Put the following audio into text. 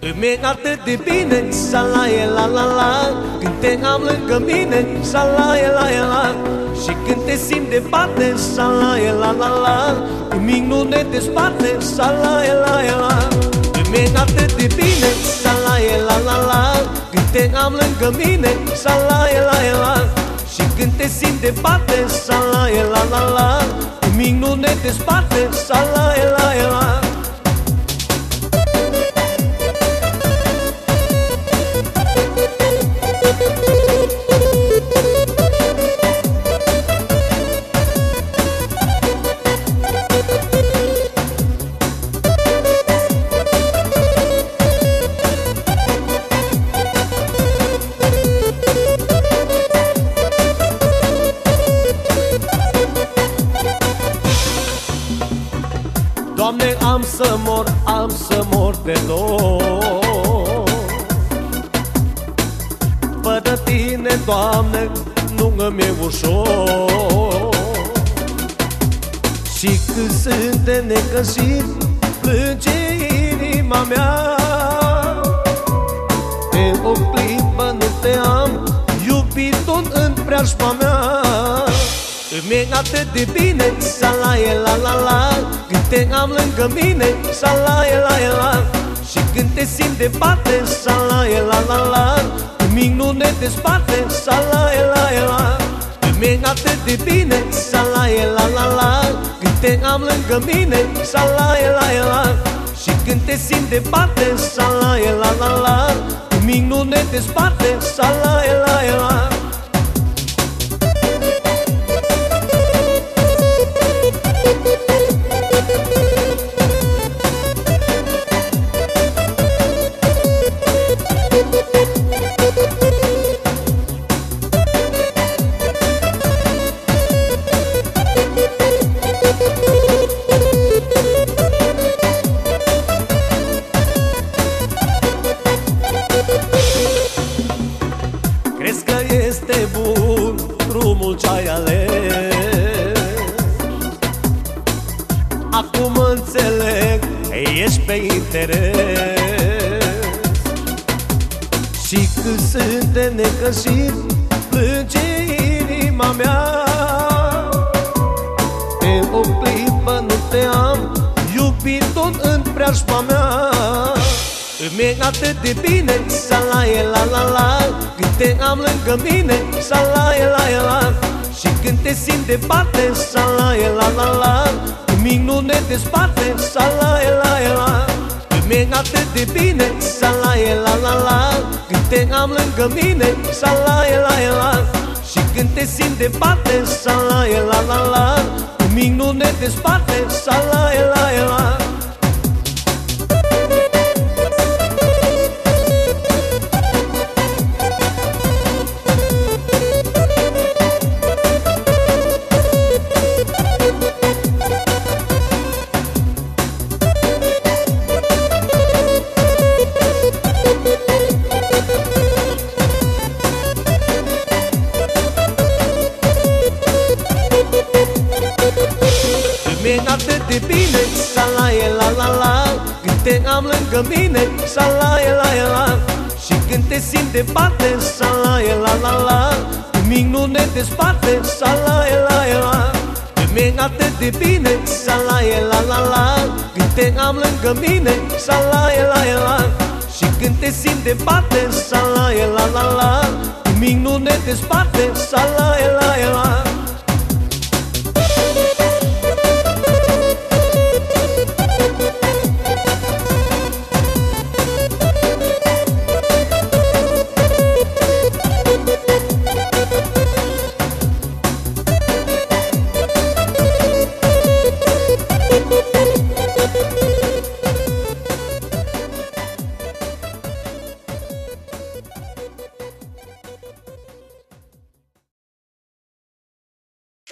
Îmi e atât de bine, salaie la la la. Când te am lângă mine, salaie la la. Și când te simt departe, salaie la la la. Nimic nu ne desparte, salaie la la. Îmi e atât de bine, salaie la la la. Când te am lângă mine, salaie la la. Și când te simt departe, salaie la la la. Nimic nu ne desparte, salaie la la am să mor, am să mor de dor Fără tine, Doamne, nu îmi e ușor. Și când sunt de necăsit, plânge inima mea. Pe o clipă nu te am iubit în preajma mea Îmi e atât de bine, salaie la la la. Când te am lângă mine, salaie la la. Și când te simt departe, salaie la la la. Nimic nu ne desparte, salaie la la. Îmi e atât de bine, salaie la la la. Când te am lângă mine, salaie la la. Și când te simt departe, salaie la la la. Nimic nu ne desparte, salaie la la este bun drumul ce-ai ales. Acum înțeleg, ești pe interes. Și când sunt de necăsit, plânge inima mea. Pe o clipă nu te am iubit tot în preajma mea îmi e atât de bine, salaie la la la. Când te am lângă mine, salaie la la. Și când te simt departe, salaie la la la. Nimic nu ne desparte, salaie la la Îmi e atât de bine, salaie la la la. Când te am lângă mine, salaie la la. Și când te simt departe, salaie la la la. Nimic nu ne desparte, salaie la la atât de bine, salaie la la la Când te am lângă mine, salaie la la Și când te simt departe, salaie la la la Nimic nu ne desparte, salaie la la Îmi e atât de bine, salaie la la la Când te am lângă mine, salaie la la Și când te simt departe, salaie la la la Nimic nu ne desparte, salaie la la